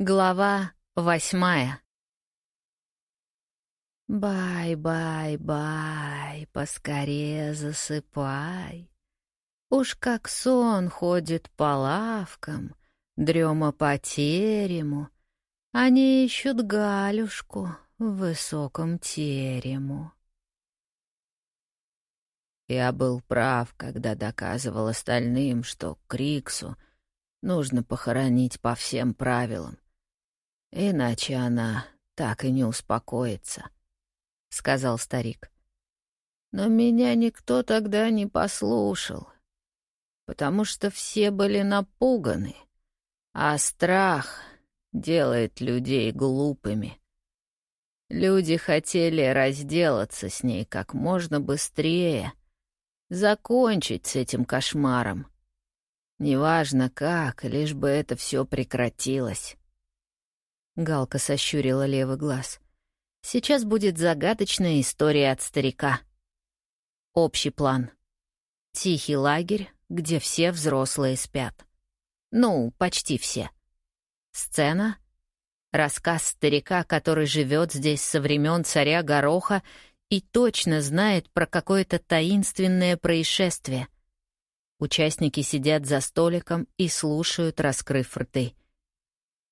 Глава восьмая Бай-бай-бай, поскорее засыпай. Уж как сон ходит по лавкам, дрема по терему, Они ищут Галюшку в высоком терему. Я был прав, когда доказывал остальным, что Криксу нужно похоронить по всем правилам. Иначе она так и не успокоится, — сказал старик. Но меня никто тогда не послушал, потому что все были напуганы, а страх делает людей глупыми. Люди хотели разделаться с ней как можно быстрее, закончить с этим кошмаром. Неважно как, лишь бы это все прекратилось. Галка сощурила левый глаз. Сейчас будет загадочная история от старика. Общий план. Тихий лагерь, где все взрослые спят. Ну, почти все. Сцена — рассказ старика, который живет здесь со времен царя Гороха и точно знает про какое-то таинственное происшествие. Участники сидят за столиком и слушают, раскрыв рты.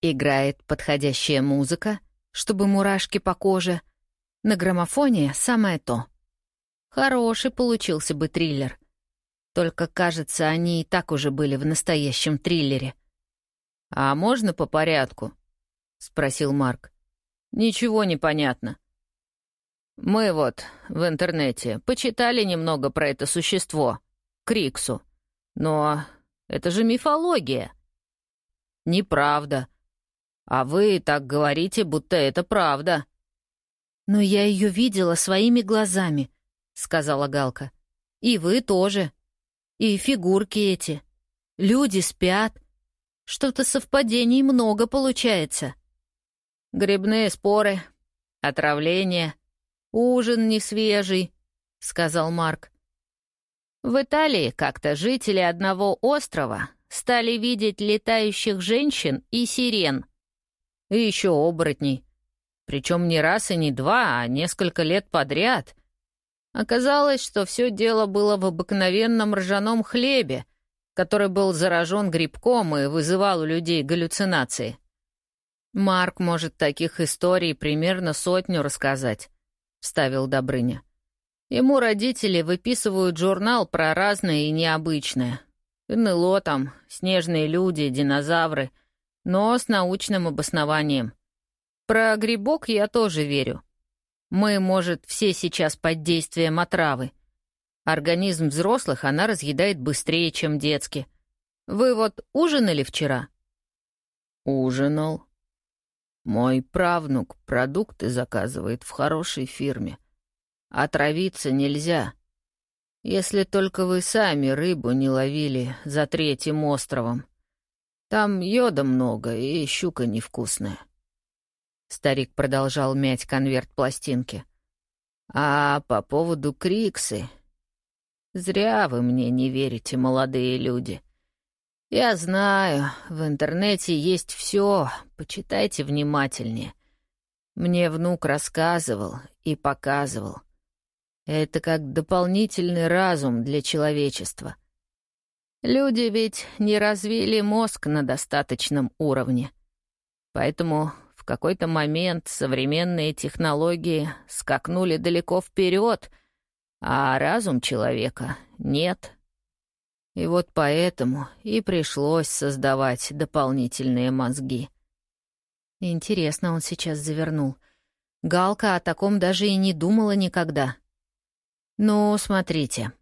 Играет подходящая музыка, чтобы мурашки по коже. На граммофоне самое то. Хороший получился бы триллер. Только, кажется, они и так уже были в настоящем триллере. «А можно по порядку?» — спросил Марк. «Ничего не понятно. Мы вот в интернете почитали немного про это существо, Криксу. Но это же мифология». «Неправда», а вы так говорите, будто это правда. Но я ее видела своими глазами, сказала Галка. И вы тоже. И фигурки эти. Люди спят. Что-то совпадений много получается. Грибные споры, отравление, ужин не свежий, сказал Марк. В Италии как-то жители одного острова стали видеть летающих женщин и сирен — и еще оборотней. Причем не раз и не два, а несколько лет подряд. Оказалось, что все дело было в обыкновенном ржаном хлебе, который был заражен грибком и вызывал у людей галлюцинации. «Марк может таких историй примерно сотню рассказать», — вставил Добрыня. Ему родители выписывают журнал про разное и необычное. НЛО там, снежные люди, динозавры — но с научным обоснованием. Про грибок я тоже верю. Мы, может, все сейчас под действием отравы. Организм взрослых она разъедает быстрее, чем детский. Вы вот ужинали вчера? Ужинал. Мой правнук продукты заказывает в хорошей фирме. Отравиться нельзя. Если только вы сами рыбу не ловили за третьим островом. Там йода много и щука невкусная. Старик продолжал мять конверт пластинки. А по поводу Криксы... Зря вы мне не верите, молодые люди. Я знаю, в интернете есть все, почитайте внимательнее. Мне внук рассказывал и показывал. Это как дополнительный разум для человечества — Люди ведь не развили мозг на достаточном уровне. Поэтому в какой-то момент современные технологии скакнули далеко вперед, а разум человека нет. И вот поэтому и пришлось создавать дополнительные мозги. Интересно он сейчас завернул. Галка о таком даже и не думала никогда. Ну, смотрите.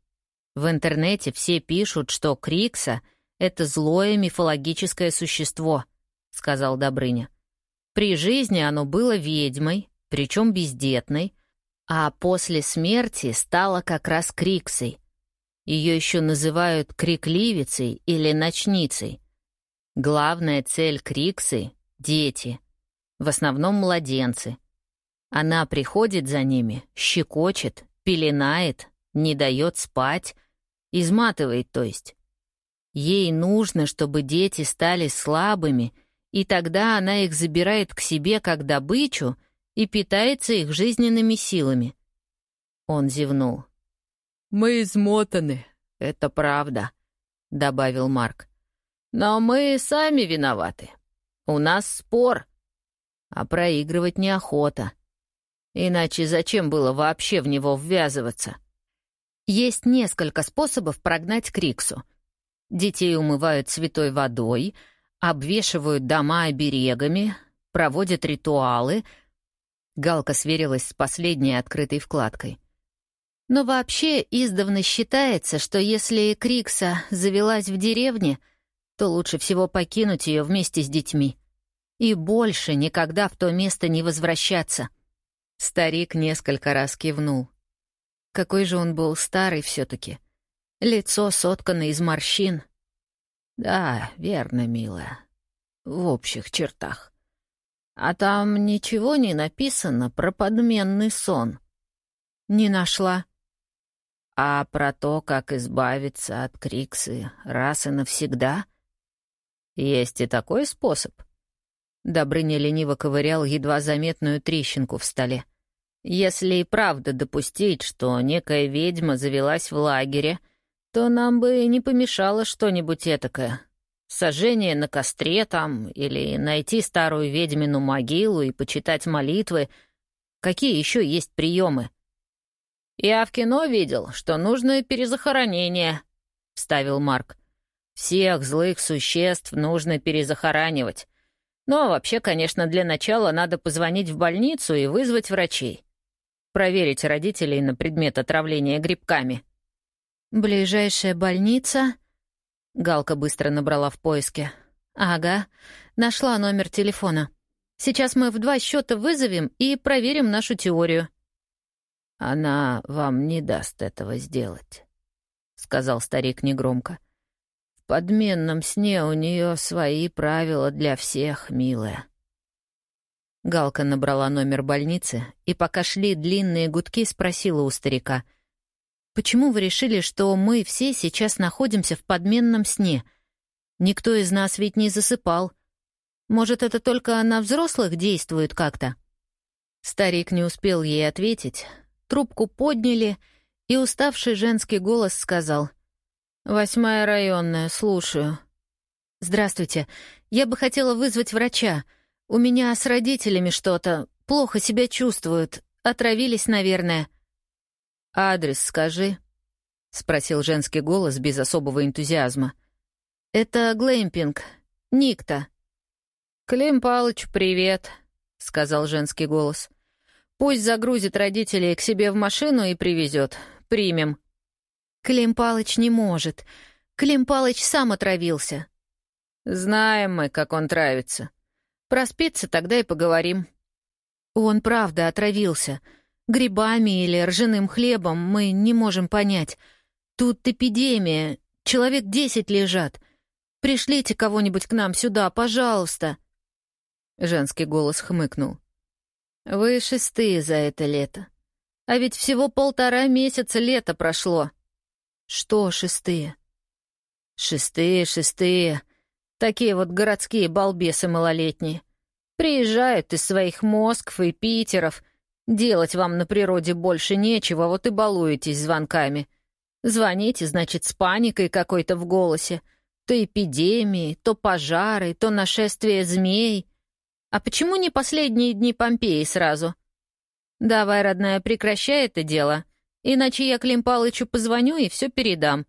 В интернете все пишут, что Крикса — это злое мифологическое существо, — сказал Добрыня. При жизни оно было ведьмой, причем бездетной, а после смерти стало как раз Криксой. Ее еще называют крикливицей или ночницей. Главная цель Криксы — дети, в основном младенцы. Она приходит за ними, щекочет, пеленает, не дает спать, Изматывает, то есть. Ей нужно, чтобы дети стали слабыми и тогда она их забирает к себе как добычу и питается их жизненными силами. Он зевнул. «Мы измотаны, это правда», — добавил Марк. «Но мы сами виноваты. У нас спор, а проигрывать неохота. Иначе зачем было вообще в него ввязываться?» Есть несколько способов прогнать Криксу. Детей умывают святой водой, обвешивают дома оберегами, проводят ритуалы. Галка сверилась с последней открытой вкладкой. Но вообще издавна считается, что если Крикса завелась в деревне, то лучше всего покинуть ее вместе с детьми. И больше никогда в то место не возвращаться. Старик несколько раз кивнул. Какой же он был старый все-таки. Лицо соткано из морщин. Да, верно, милая. В общих чертах. А там ничего не написано про подменный сон. Не нашла. А про то, как избавиться от Криксы раз и навсегда? Есть и такой способ. Добрыня лениво ковырял едва заметную трещинку в столе. Если и правда допустить, что некая ведьма завелась в лагере, то нам бы не помешало что-нибудь этакое. Сожжение на костре там, или найти старую ведьмину могилу и почитать молитвы. Какие еще есть приемы? «Я в кино видел, что нужно перезахоронение», — вставил Марк. «Всех злых существ нужно перезахоранивать. Но вообще, конечно, для начала надо позвонить в больницу и вызвать врачей проверить родителей на предмет отравления грибками. «Ближайшая больница?» Галка быстро набрала в поиске. «Ага, нашла номер телефона. Сейчас мы в два счета вызовем и проверим нашу теорию». «Она вам не даст этого сделать», — сказал старик негромко. «В подменном сне у нее свои правила для всех, милая». Галка набрала номер больницы и, пока шли длинные гудки, спросила у старика. «Почему вы решили, что мы все сейчас находимся в подменном сне? Никто из нас ведь не засыпал. Может, это только на взрослых действует как-то?» Старик не успел ей ответить. Трубку подняли, и уставший женский голос сказал. «Восьмая районная, слушаю». «Здравствуйте. Я бы хотела вызвать врача. У меня с родителями что-то. Плохо себя чувствуют. Отравились, наверное. «Адрес скажи», — спросил женский голос без особого энтузиазма. «Это глэмпинг. Никта». «Клим Палыч, привет», — сказал женский голос. «Пусть загрузит родителей к себе в машину и привезет. Примем». «Клим Палыч не может. Клим Палыч сам отравился». «Знаем мы, как он травится. Проспится, тогда и поговорим». Он правда отравился. Грибами или ржаным хлебом мы не можем понять. Тут эпидемия, человек десять лежат. Пришлите кого-нибудь к нам сюда, пожалуйста. Женский голос хмыкнул. Вы шестые за это лето. А ведь всего полтора месяца лета прошло. Что шестые? Шестые, шестые. Такие вот городские балбесы малолетние. Приезжают из своих Москв и Питеров. Делать вам на природе больше нечего, вот и балуетесь звонками. Звоните, значит, с паникой какой-то в голосе. То эпидемии, то пожары, то нашествие змей. А почему не последние дни Помпеи сразу? Давай, родная, прекращай это дело, иначе я Клим Палычу позвоню и все передам.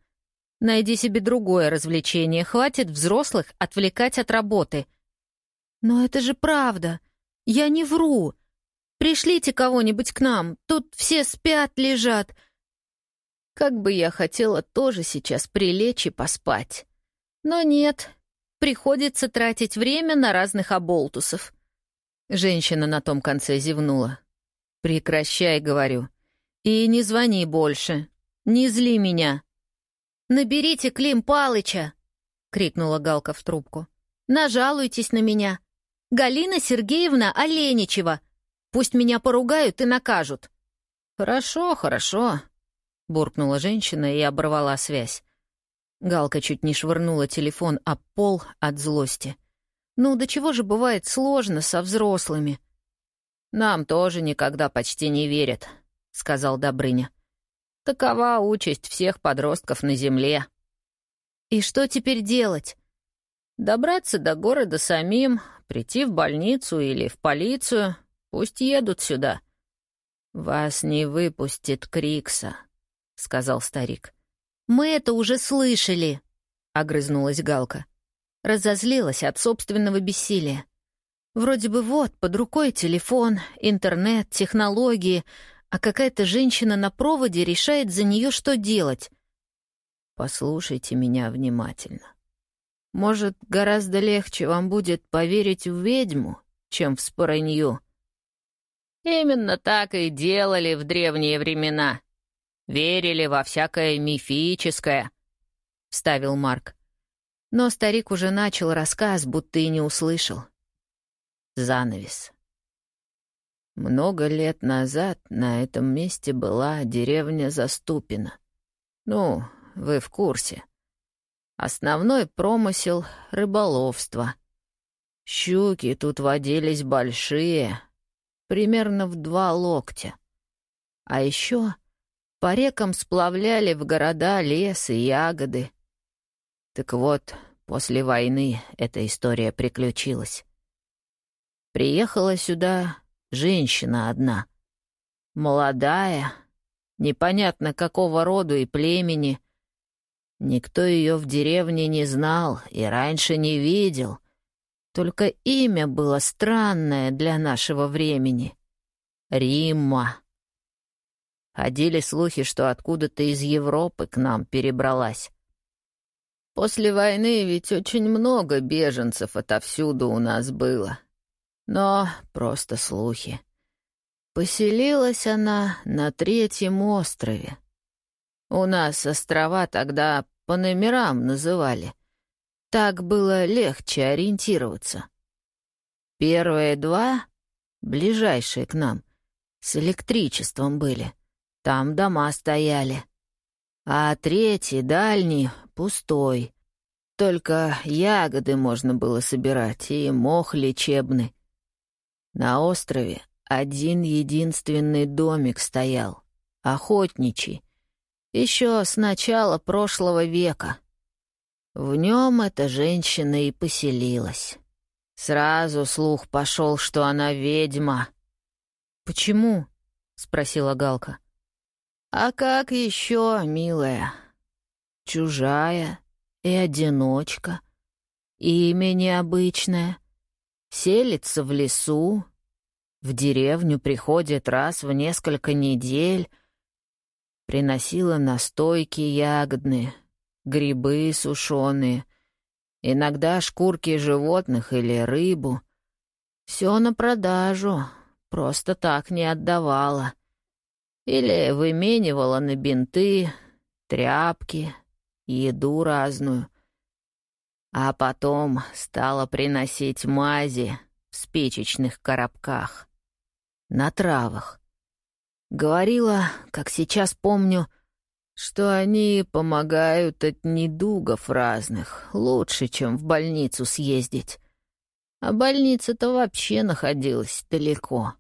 Найди себе другое развлечение, хватит взрослых отвлекать от работы. Но это же правда. Я не вру. Пришлите кого-нибудь к нам, тут все спят, лежат. Как бы я хотела тоже сейчас прилечь и поспать. Но нет, приходится тратить время на разных оболтусов. Женщина на том конце зевнула. «Прекращай», — говорю. «И не звони больше. Не зли меня». «Наберите Клим Палыча!» — крикнула Галка в трубку. «Нажалуйтесь на меня. Галина Сергеевна Оленичева. Пусть меня поругают и накажут». «Хорошо, хорошо», — буркнула женщина и оборвала связь. Галка чуть не швырнула телефон об пол от злости. Ну, до чего же бывает сложно со взрослыми? Нам тоже никогда почти не верят, сказал Добрыня. Такова участь всех подростков на земле. И что теперь делать? Добраться до города самим, прийти в больницу или в полицию. Пусть едут сюда. «Вас не выпустит Крикса», — сказал старик. «Мы это уже слышали», — огрызнулась Галка. Разозлилась от собственного бессилия. Вроде бы вот, под рукой телефон, интернет, технологии, а какая-то женщина на проводе решает за нее, что делать. Послушайте меня внимательно. Может, гораздо легче вам будет поверить в ведьму, чем в споранью. Именно так и делали в древние времена. Верили во всякое мифическое, — вставил Марк. Но старик уже начал рассказ, будто и не услышал. Занавес. Много лет назад на этом месте была деревня Заступина. Ну, вы в курсе. Основной промысел — рыболовство. Щуки тут водились большие, примерно в два локтя. А еще по рекам сплавляли в города лес и ягоды. Так вот, после войны эта история приключилась. Приехала сюда женщина одна. Молодая, непонятно какого роду и племени. Никто ее в деревне не знал и раньше не видел — только имя было странное для нашего времени. Римма. Ходили слухи, что откуда-то из Европы к нам перебралась. После войны ведь очень много беженцев отовсюду у нас было. Но просто слухи. Поселилась она на третьем острове. У нас острова тогда по номерам называли — так было легче ориентироваться. Первые два, ближайшие к нам, с электричеством были. Там дома стояли. А третий, дальний, пустой. Только ягоды можно было собирать и мох лечебный. На острове один единственный домик стоял, охотничий, еще с начала прошлого века — в нем эта женщина и поселилась. Сразу слух пошел, что она ведьма. «Почему?» — спросила Галка. «А как еще, милая? Чужая и одиночка. Имя необычное. Селится в лесу. В деревню приходит раз в несколько недель. Приносила настойки ягодные, грибы сушеные, иногда шкурки животных или рыбу. Все на продажу, просто так не отдавала. Или выменивала на бинты, тряпки, еду разную. А потом стала приносить мази в спичечных коробках, на травах. Говорила, как сейчас помню, что они помогают от недугов разных, лучше, чем в больницу съездить. А больница-то вообще находилась далеко.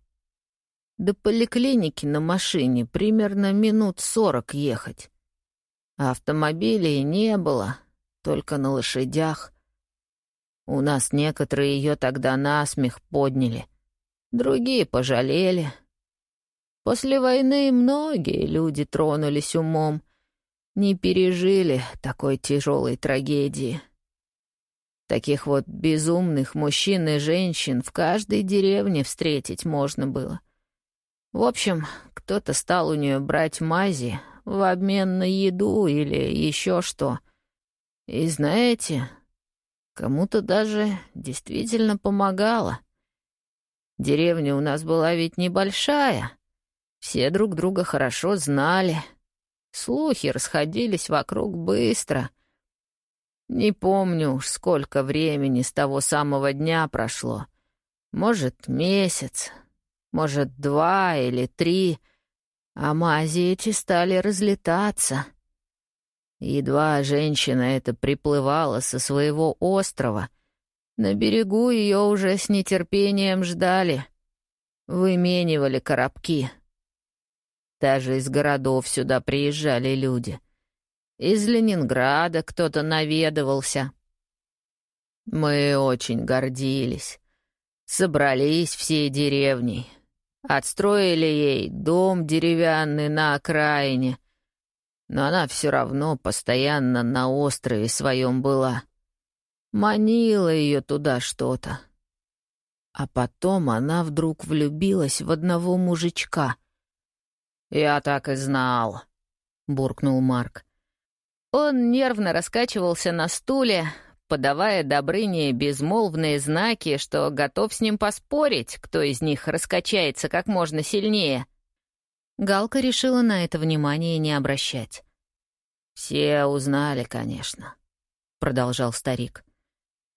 До поликлиники на машине примерно минут сорок ехать. Автомобилей не было, только на лошадях. У нас некоторые ее тогда насмех подняли, другие пожалели — После войны многие люди тронулись умом, не пережили такой тяжелой трагедии. Таких вот безумных мужчин и женщин в каждой деревне встретить можно было. В общем, кто-то стал у нее брать мази в обмен на еду или еще что. И знаете, кому-то даже действительно помогало. Деревня у нас была ведь небольшая — все друг друга хорошо знали. Слухи расходились вокруг быстро. Не помню уж, сколько времени с того самого дня прошло. Может, месяц, может, два или три. А мази эти стали разлетаться. Едва женщина эта приплывала со своего острова, На берегу ее уже с нетерпением ждали. Выменивали коробки. Даже из городов сюда приезжали люди. Из Ленинграда кто-то наведывался. Мы очень гордились. Собрались всей деревней. Отстроили ей дом деревянный на окраине. Но она все равно постоянно на острове своем была. Манило ее туда что-то. А потом она вдруг влюбилась в одного мужичка. «Я так и знал», — буркнул Марк. Он нервно раскачивался на стуле, подавая Добрыне безмолвные знаки, что готов с ним поспорить, кто из них раскачается как можно сильнее. Галка решила на это внимание не обращать. «Все узнали, конечно», — продолжал старик.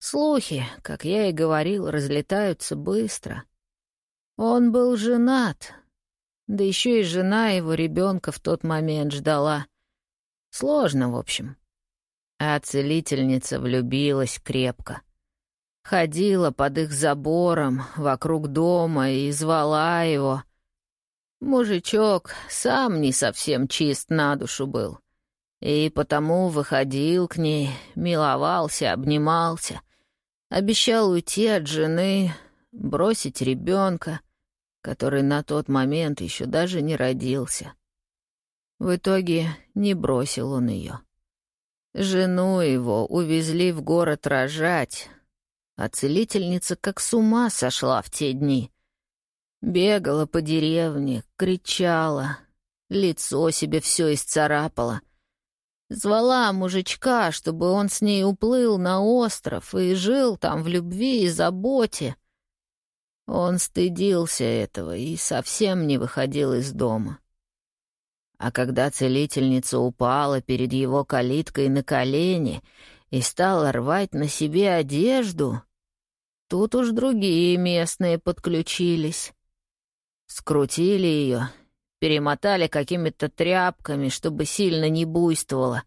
Слухи, как я и говорил, разлетаются быстро. Он был женат, да еще и жена его ребенка в тот момент ждала. Сложно, в общем. А целительница влюбилась крепко. Ходила под их забором, вокруг дома и звала его. Мужичок сам не совсем чист на душу был. И потому выходил к ней, миловался, обнимался. Обещал уйти от жены, бросить ребенка, который на тот момент еще даже не родился. В итоге не бросил он ее. Жену его увезли в город рожать, а целительница как с ума сошла в те дни. Бегала по деревне, кричала, лицо себе все исцарапала, Звала мужичка, чтобы он с ней уплыл на остров и жил там в любви и заботе. Он стыдился этого и совсем не выходил из дома. А когда целительница упала перед его калиткой на колени и стала рвать на себе одежду, тут уж другие местные подключились. Скрутили ее перемотали какими-то тряпками, чтобы сильно не буйствовало,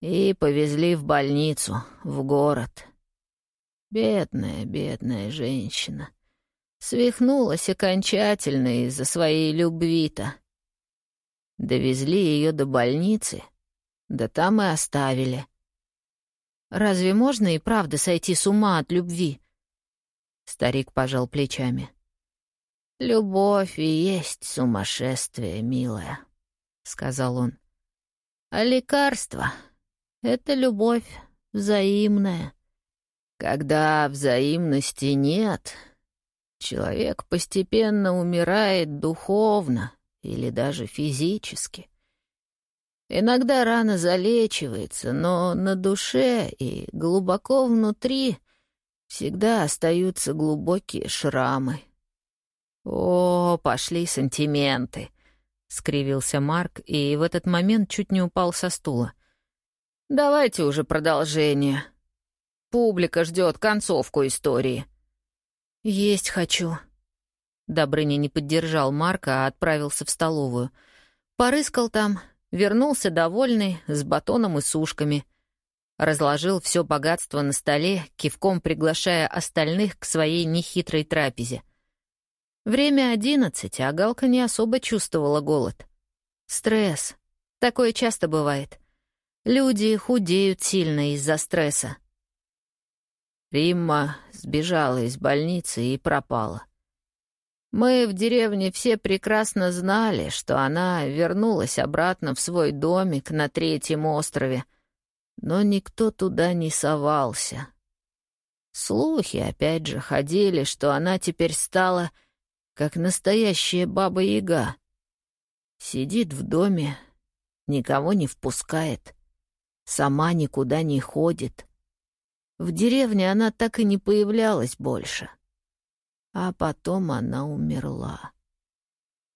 и повезли в больницу, в город. Бедная, бедная женщина. Свихнулась окончательно из-за своей любви-то. Довезли ее до больницы, да там и оставили. Разве можно и правда сойти с ума от любви? Старик пожал плечами. «Любовь и есть сумасшествие, милая», — сказал он. «А лекарство — это любовь взаимная. Когда взаимности нет, человек постепенно умирает духовно или даже физически. Иногда рана залечивается, но на душе и глубоко внутри всегда остаются глубокие шрамы». «О, пошли сантименты!» — скривился Марк и в этот момент чуть не упал со стула. «Давайте уже продолжение. Публика ждет концовку истории». «Есть хочу». Добрыня не поддержал Марка, а отправился в столовую. Порыскал там, вернулся довольный, с батоном и сушками. Разложил все богатство на столе, кивком приглашая остальных к своей нехитрой трапезе — Время одиннадцать, а Галка не особо чувствовала голод. Стресс. Такое часто бывает. Люди худеют сильно из-за стресса. Римма сбежала из больницы и пропала. Мы в деревне все прекрасно знали, что она вернулась обратно в свой домик на третьем острове, но никто туда не совался. Слухи опять же ходили, что она теперь стала как настоящая баба-яга. Сидит в доме, никого не впускает, сама никуда не ходит. В деревне она так и не появлялась больше. А потом она умерла.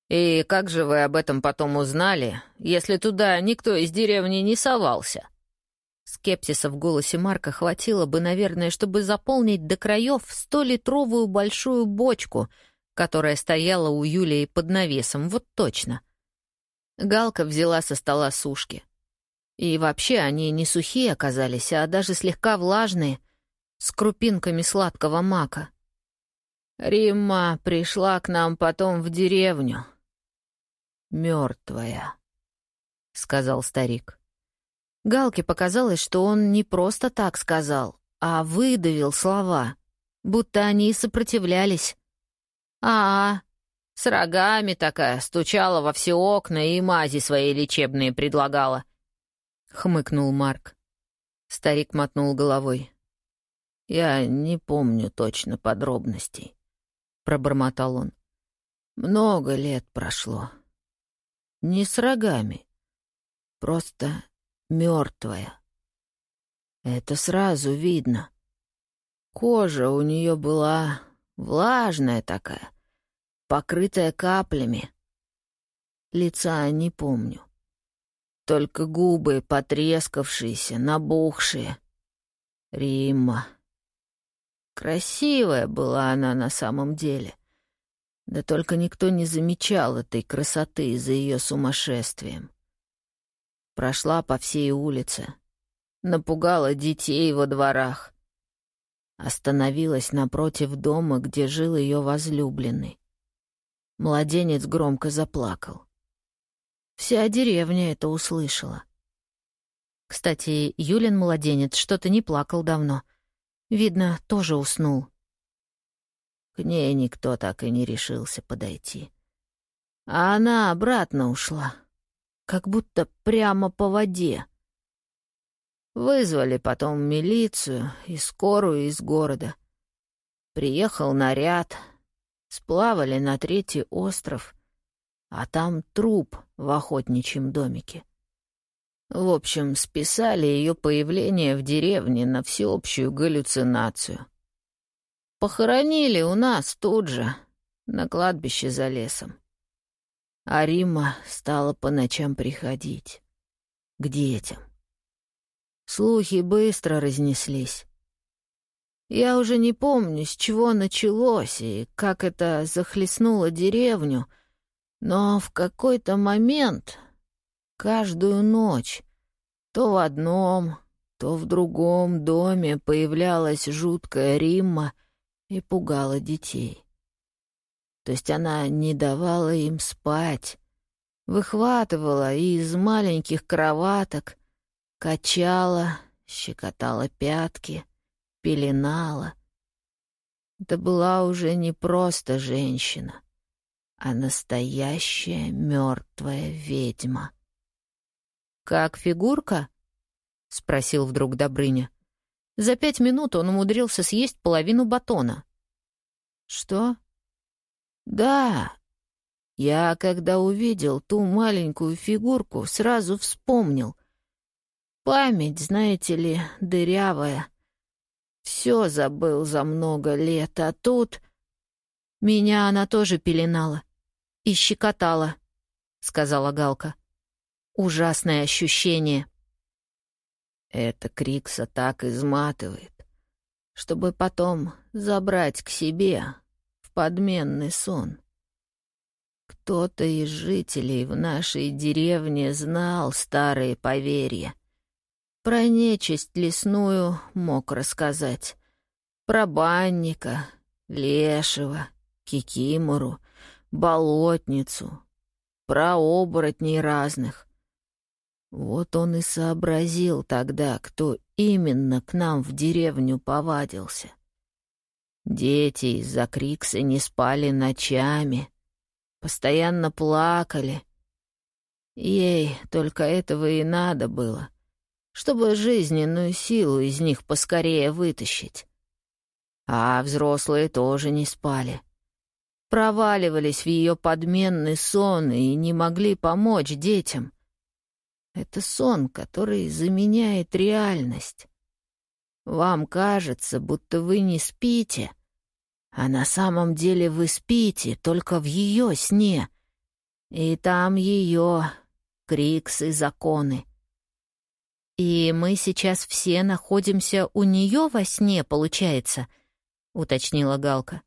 «И как же вы об этом потом узнали, если туда никто из деревни не совался?» Скепсиса в голосе Марка хватило бы, наверное, чтобы заполнить до краев столитровую большую бочку — которая стояла у Юлии под навесом, вот точно. Галка взяла со стола сушки. И вообще они не сухие оказались, а даже слегка влажные. с крупинками сладкого мака. Римма пришла к нам потом в деревню. Мертвая, сказал старик. Галке показалось, что он не просто так сказал, а выдавил слова, будто они и сопротивлялись. «А, с рогами такая, стучала во все окна и мази свои лечебные предлагала», — хмыкнул Марк. Старик мотнул головой. «Я не помню точно подробностей», — пробормотал он. «Много лет прошло. Не с рогами, просто мертвая. Это сразу видно. Кожа у нее была влажная такая, покрытая каплями. Лица не помню. Только губы потрескавшиеся, набухшие. Римма. Красивая была она на самом деле. Да только никто не замечал этой красоты за ее сумасшествием. Прошла по всей улице, напугала детей во дворах. Остановилась напротив дома, где жил ее возлюбленный. Младенец громко заплакал. Вся деревня это услышала. Кстати, Юлин младенец что-то не плакал давно. Видно, тоже уснул. К ней никто так и не решился подойти. А она обратно ушла, как будто прямо по воде. Вызвали потом милицию и скорую из города. Приехал наряд, сплавали на третий остров, а там труп в охотничьем домике. В общем, списали ее появление в деревне на всеобщую галлюцинацию. Похоронили у нас тут же, на кладбище за лесом. А Рима стала по ночам приходить. К детям. Слухи быстро разнеслись. Я уже не помню, с чего началось и как это захлестнуло деревню, но в какой-то момент, каждую ночь, то в одном, то в другом доме появлялась жуткая Римма и пугала детей. То есть она не давала им спать, выхватывала из маленьких кроваток, Качала, щекотала пятки, пеленала. Это была уже не просто женщина, а настоящая мертвая ведьма. «Как фигурка?» — спросил вдруг Добрыня. За пять минут он умудрился съесть половину батона. «Что?» «Да, я, когда увидел ту маленькую фигурку, сразу вспомнил. Память, знаете ли, дырявая. Все забыл за много лет, а тут... Меня она тоже пеленала и щекотала, — сказала Галка. Ужасное ощущение. Это Крикса так изматывает, чтобы потом забрать к себе в подменный сон. Кто-то из жителей в нашей деревне знал старые поверья про нечисть лесную мог рассказать. Про банника, лешего, кикимору, болотницу, про оборотней разных. Вот он и сообразил тогда, кто именно к нам в деревню повадился. Дети из-за Крикса не спали ночами, постоянно плакали. Ей только этого и надо было — чтобы жизненную силу из них поскорее вытащить. А взрослые тоже не спали. Проваливались в ее подменный сон и не могли помочь детям. Это сон, который заменяет реальность. Вам кажется, будто вы не спите, а на самом деле вы спите только в ее сне. И там ее крикс и законы. «И мы сейчас все находимся у нее во сне, получается?» — уточнила Галка.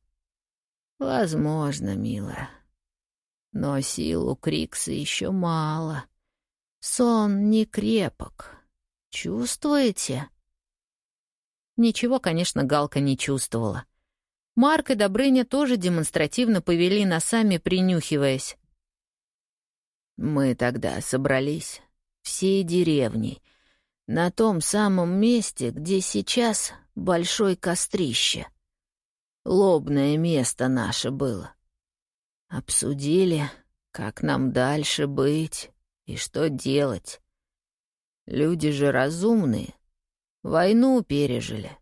«Возможно, милая. Но сил у Крикса еще мало. Сон не крепок. Чувствуете?» Ничего, конечно, Галка не чувствовала. Марк и Добрыня тоже демонстративно повели носами, принюхиваясь. Мы тогда собрались всей деревней, на том самом месте, где сейчас большое кострище. Лобное место наше было. Обсудили, как нам дальше быть и что делать. Люди же разумные, войну пережили.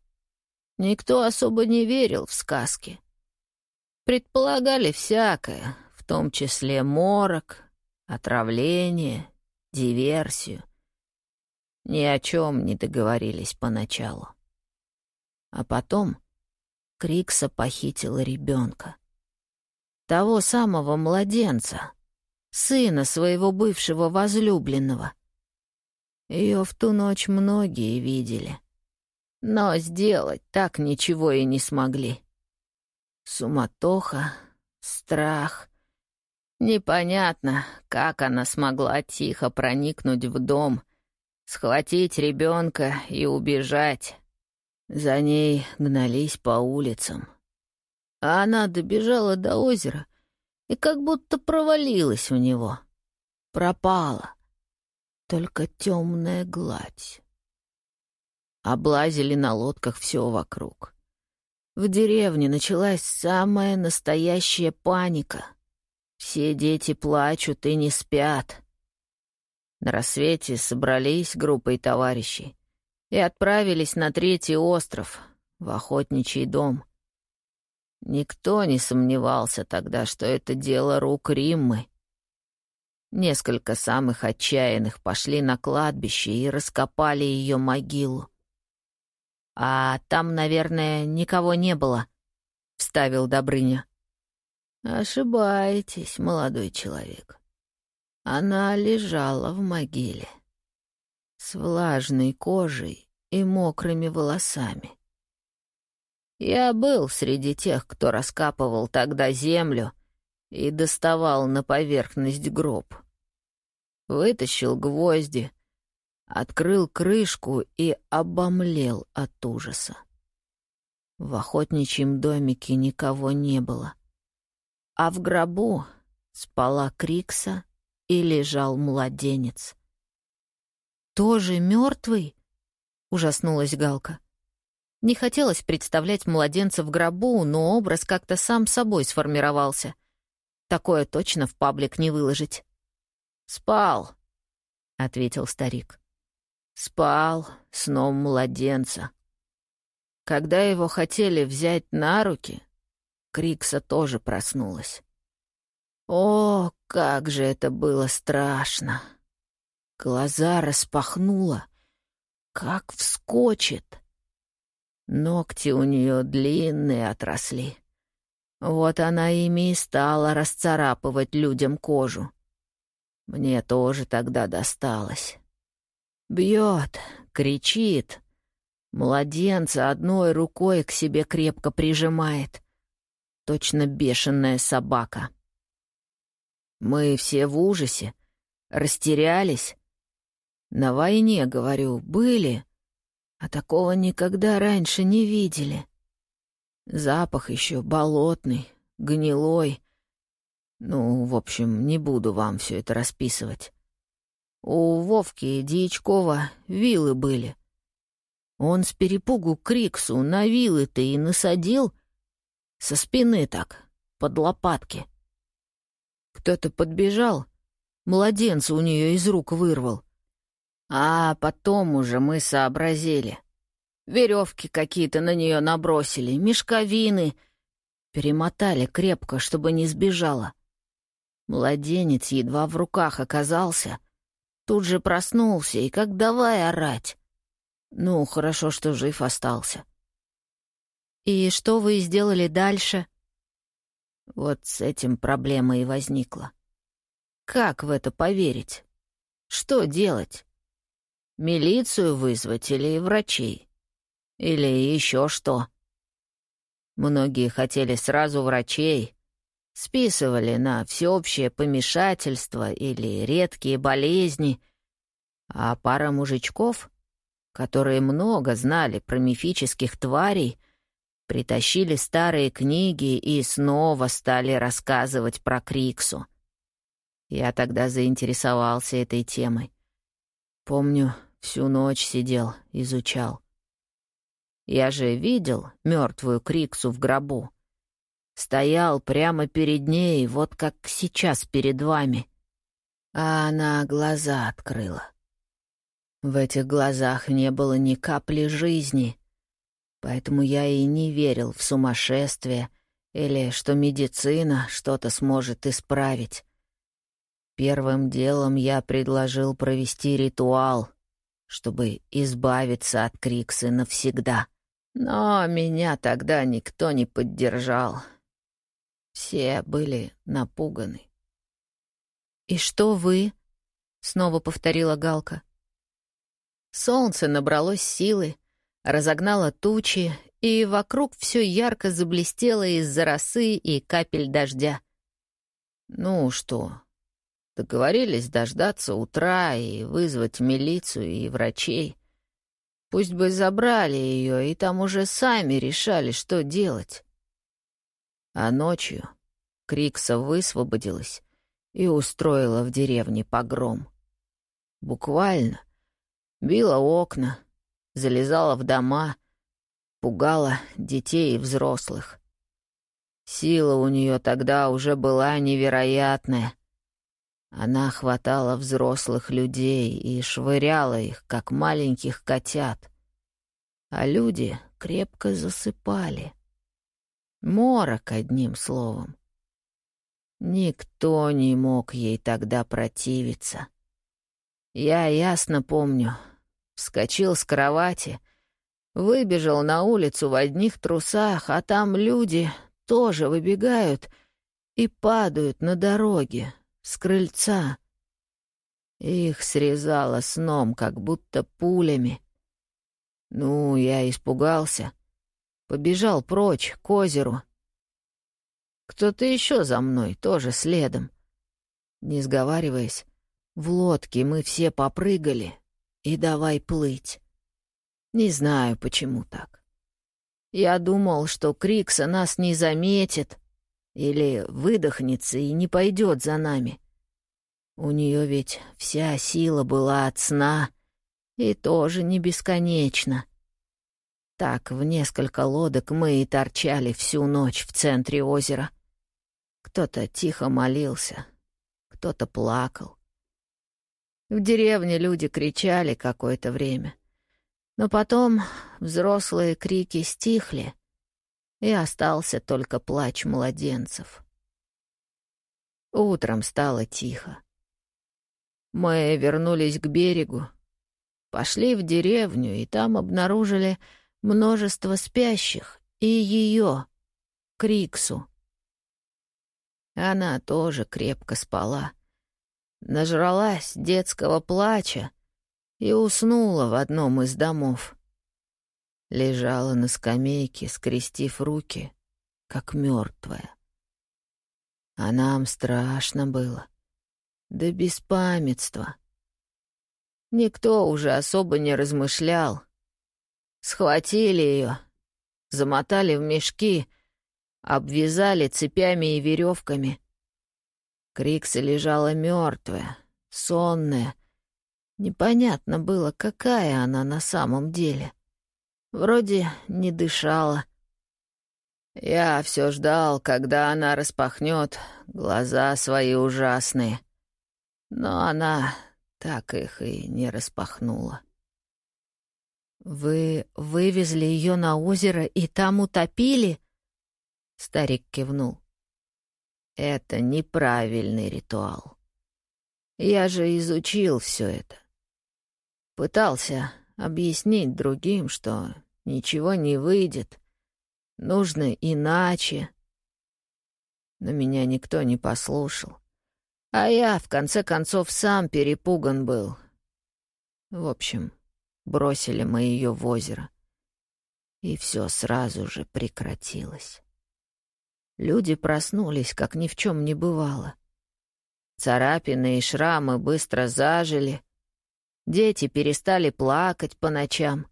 Никто особо не верил в сказки. Предполагали всякое, в том числе морок, отравление, диверсию. Ни о чем не договорились поначалу. А потом Крикса похитила ребенка. Того самого младенца, сына своего бывшего возлюбленного. Ее в ту ночь многие видели. Но сделать так ничего и не смогли. Суматоха, страх. Непонятно, как она смогла тихо проникнуть в дом, схватить ребенка и убежать. За ней гнались по улицам. А она добежала до озера и как будто провалилась в него. Пропала. Только темная гладь. Облазили на лодках все вокруг. В деревне началась самая настоящая паника. Все дети плачут и не спят. На рассвете собрались группой товарищей и отправились на третий остров, в охотничий дом. Никто не сомневался тогда, что это дело рук Риммы. Несколько самых отчаянных пошли на кладбище и раскопали ее могилу. «А там, наверное, никого не было», — вставил Добрыня. «Ошибаетесь, молодой человек. Она лежала в могиле с влажной кожей и мокрыми волосами. Я был среди тех, кто раскапывал тогда землю и доставал на поверхность гроб. Вытащил гвозди, открыл крышку и обомлел от ужаса. В охотничьем домике никого не было, а в гробу спала Крикса и лежал младенец. «Тоже мертвый?» — ужаснулась Галка. Не хотелось представлять младенца в гробу, но образ как-то сам собой сформировался. Такое точно в паблик не выложить. «Спал», — ответил старик. Спал сном младенца. Когда его хотели взять на руки, Крикса тоже проснулась. О, как же это было страшно! Глаза распахнула, как вскочит. Ногти у нее длинные отросли. Вот она ими и стала расцарапывать людям кожу. Мне тоже тогда досталось. Бьет, кричит. Младенца одной рукой к себе крепко прижимает. Точно бешеная собака. Мы все в ужасе, растерялись. На войне, говорю, были, а такого никогда раньше не видели. Запах еще болотный, гнилой. Ну, в общем, не буду вам все это расписывать. У Вовки Дьячкова вилы были. Он с перепугу Криксу на вилы-то и насадил со спины так, под лопатки. Кто-то подбежал, младенца у нее из рук вырвал. А потом уже мы сообразили. Веревки какие-то на нее набросили, мешковины. Перемотали крепко, чтобы не сбежала. Младенец едва в руках оказался — Тут же проснулся и как давай орать. Ну, хорошо, что жив остался. «И что вы сделали дальше?» Вот с этим проблема и возникла. Как в это поверить? Что делать? Милицию вызвать или врачей? Или еще что? Многие хотели сразу врачей, списывали на всеобщее помешательство или редкие болезни, а пара мужичков которые много знали про мифических тварей, притащили старые книги и снова стали рассказывать про Криксу. Я тогда заинтересовался этой темой. Помню, всю ночь сидел, изучал. Я же видел мертвую Криксу в гробу. Стоял прямо перед ней, вот как сейчас перед вами. А она глаза открыла. В этих глазах не было ни капли жизни, поэтому я и не верил в сумасшествие или что медицина что-то сможет исправить. Первым делом я предложил провести ритуал, чтобы избавиться от Криксы навсегда. Но меня тогда никто не поддержал. Все были напуганы. «И что вы?» — снова повторила Галка. Солнце набралось силы, разогнало тучи, и вокруг все ярко заблестело из-за росы и капель дождя. Ну что, Договорились дождаться утра и вызвать милицию и врачей. Пусть бы забрали ее, и там уже сами решали, что делать. А ночью Крикса высвободилась и устроила в деревне погром. Буквально била окна, залезала в дома, пугала детей и взрослых. Сила у нее тогда уже была невероятная — она хватала взрослых людей и швыряла их, как маленьких котят. А люди крепко засыпали. Морок, одним словом. Никто не мог ей тогда противиться. Я ясно помню. Вскочил с кровати, выбежал на улицу в одних трусах, а там люди тоже выбегают и падают на дороге, с крыльца. Их срезало сном, как будто пулями. Ну, я испугался. Побежал прочь, к озеру. Кто-то еще за мной, тоже следом. Не сговариваясь, в лодке мы все попрыгали и давай плыть. Не знаю, почему так. Я думал, что Крикса нас не заметит, или выдохнется и не пойдет за нами. У нее ведь вся сила была от сна, и тоже не бесконечно. Так в несколько лодок мы и торчали всю ночь в центре озера. Кто-то тихо молился, кто-то плакал. В деревне люди кричали какое-то время. Но потом взрослые крики стихли, и остался только плач младенцев. Утром стало тихо. Мы вернулись к берегу, пошли в деревню, и там обнаружили множество спящих и ее, Криксу. Она тоже крепко спала, нажралась детского плача и уснула в одном из домов лежала на скамейке, скрестив руки, как мертвая. А нам страшно было. Да беспамятство. Никто уже особо не размышлял. Схватили ее, замотали в мешки, обвязали цепями и веревками. Крикса лежала мертвая, сонная. Непонятно было, какая она на самом деле — Вроде не дышала. Я все ждал, когда она распахнет глаза свои ужасные. Но она так их и не распахнула. «Вы вывезли ее на озеро и там утопили?» Старик кивнул. «Это неправильный ритуал. Я же изучил все это. Пытался объяснить другим, что ничего не выйдет, нужно иначе. Но меня никто не послушал. А я, в конце концов, сам перепуган был. В общем, бросили мы ее в озеро. И все сразу же прекратилось. Люди проснулись, как ни в чем не бывало. Царапины и шрамы быстро зажили, Дети перестали плакать по ночам.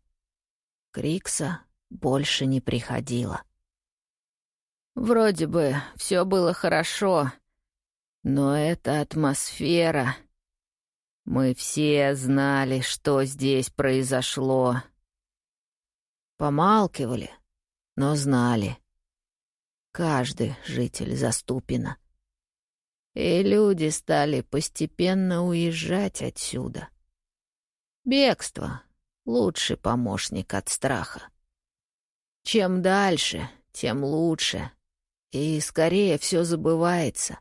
Крикса больше не приходила. Вроде бы все было хорошо, но эта атмосфера... Мы все знали, что здесь произошло. Помалкивали, но знали. Каждый житель Заступина. И люди стали постепенно уезжать отсюда. Бегство — лучший помощник от страха. Чем дальше, тем лучше. И скорее все забывается.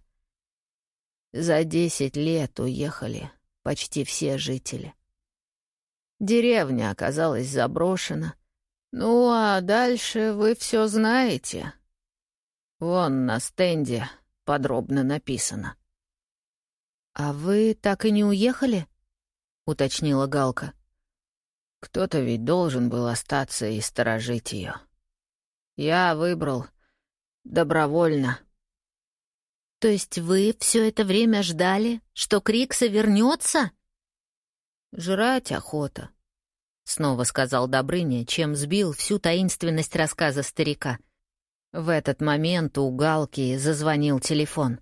За десять лет уехали почти все жители. Деревня оказалась заброшена. Ну, а дальше вы все знаете. Вон на стенде подробно написано. «А вы так и не уехали?» — уточнила Галка. «Кто-то ведь должен был остаться и сторожить ее. Я выбрал добровольно». «То есть вы все это время ждали, что Крикса вернется? «Жрать охота», — снова сказал Добрыня, чем сбил всю таинственность рассказа старика. В этот момент у Галки зазвонил телефон.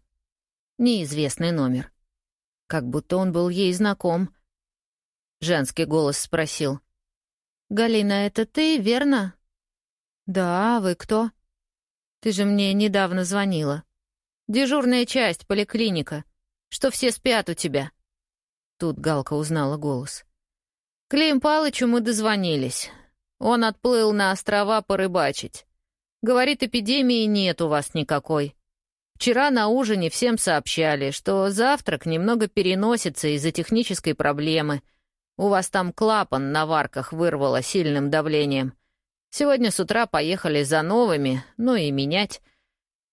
Неизвестный номер. Как будто он был ей знаком. Женский голос спросил. «Галина, это ты, верно?» «Да, вы кто?» «Ты же мне недавно звонила». Дежурная часть, поликлиника. Что все спят у тебя?» Тут Галка узнала голос. «Клим Палычу мы дозвонились. Он отплыл на острова порыбачить. Говорит, эпидемии нет у вас никакой. Вчера на ужине всем сообщали, что завтрак немного переносится из-за технической проблемы. У вас там клапан на варках вырвало сильным давлением. Сегодня с утра поехали за новыми, ну и менять.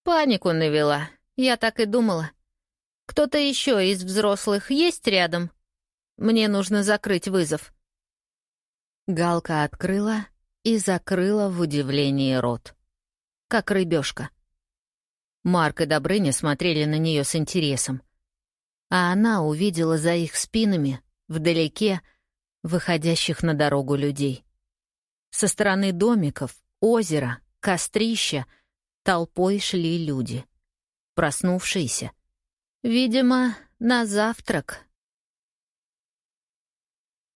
Панику навела, я так и думала. Кто-то еще из взрослых есть рядом? Мне нужно закрыть вызов. Галка открыла и закрыла в удивлении рот. Как рыбешка. Марк и Добрыня смотрели на нее с интересом. А она увидела за их спинами, вдалеке, выходящих на дорогу людей. Со стороны домиков, озера, кострища толпой шли люди — проснувшиеся. Видимо, на завтрак